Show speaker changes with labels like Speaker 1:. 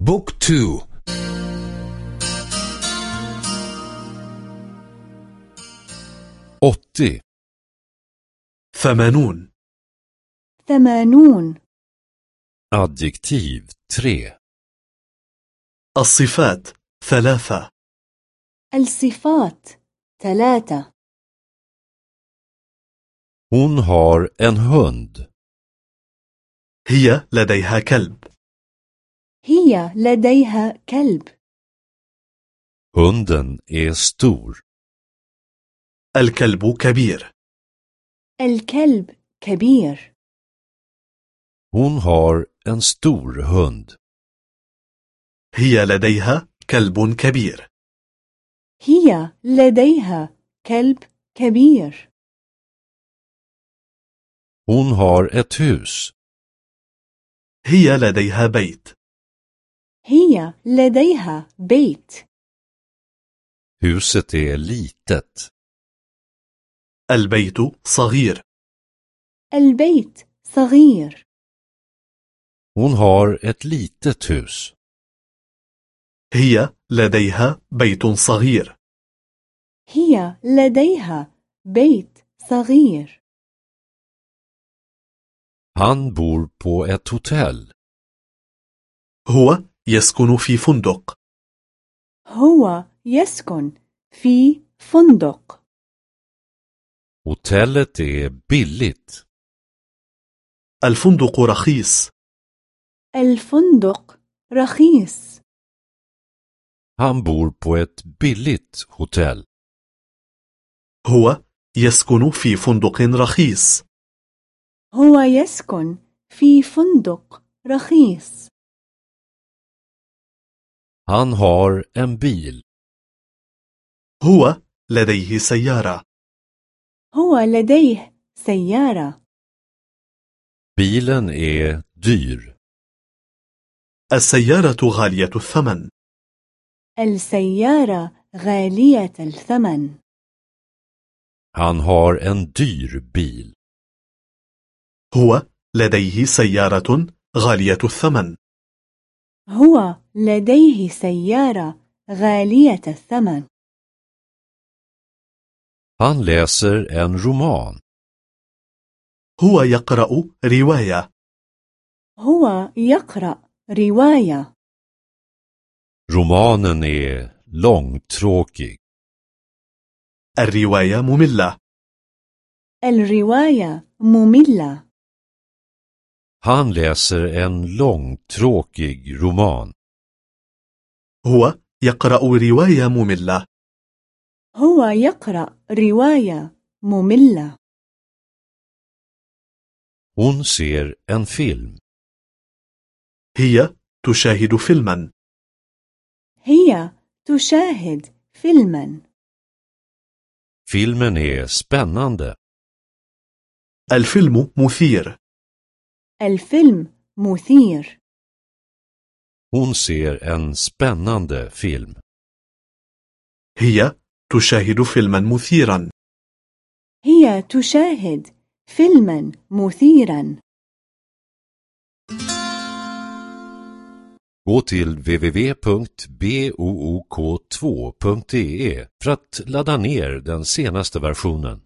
Speaker 1: بوك تو. أوتي.
Speaker 2: ثمانون.
Speaker 3: ثمانون.
Speaker 1: Adjektiv 3
Speaker 2: الصفات ثلاثة.
Speaker 3: الصفات ثلاثة.
Speaker 1: Hon har en hund.
Speaker 2: هي لديها كلب.
Speaker 3: هي لديها كلب
Speaker 1: Hunden är stor.
Speaker 2: الكلب كبير
Speaker 3: الكلب كبير
Speaker 1: Hon har en stor hund.
Speaker 2: هي لديها كلب كبير
Speaker 3: هي لديها كلب كبير
Speaker 1: Hon har ett hus.
Speaker 2: هي لديها بيت
Speaker 3: هي لديها بيت
Speaker 1: Huset är litet.
Speaker 2: البيت صغير
Speaker 3: البيت صغير
Speaker 1: Hon har ett litet hus.
Speaker 2: هي لديها بيت صغير
Speaker 3: هي لديها بيت صغير
Speaker 1: Han bor på ett hotell.
Speaker 2: هو يسكن في فندق.
Speaker 3: هو يسكن في فندق.
Speaker 1: Hotellet är billigt.
Speaker 2: الفندق رخيص.
Speaker 3: الفندق رخيص.
Speaker 1: Han bor på ett billigt hotell.
Speaker 2: هو يسكن في فندق رخيص.
Speaker 3: هو يسكن في فندق رخيص.
Speaker 1: Han har en bil.
Speaker 2: هو لديه سيارة
Speaker 3: هو لديه سيارة
Speaker 1: Bilen är dyr.
Speaker 2: السيارة غالية الثمن
Speaker 3: السيارة غالية الثمن
Speaker 1: Han har en dyr bil.
Speaker 2: هو لديه سيارة غالية الثمن
Speaker 3: هو لديه سيارة غالية الثمن.
Speaker 1: Han läser en roman.
Speaker 2: هو يقرأ رواية.
Speaker 3: هو يقرأ رواية.
Speaker 1: Romanen är långtråkig.
Speaker 2: الرواية مملة.
Speaker 3: الرواية مملة.
Speaker 1: Han läser en långtråkig roman.
Speaker 2: هو يقرأ رواية مملة
Speaker 3: هو يقرأ رواية مملة
Speaker 1: Hon ser en film.
Speaker 2: هي تشاهد فيلما
Speaker 3: هي تشاهد فيلما
Speaker 1: Filmen är spännande.
Speaker 2: الفيلم مثير
Speaker 3: الفيلم مثير
Speaker 1: Hon ser en spännande film.
Speaker 2: هي تشاهد فيلما مثيرا
Speaker 3: هي تشاهد فيلما مثيرا
Speaker 1: Gå till www.book2.de för att ladda ner den senaste versionen.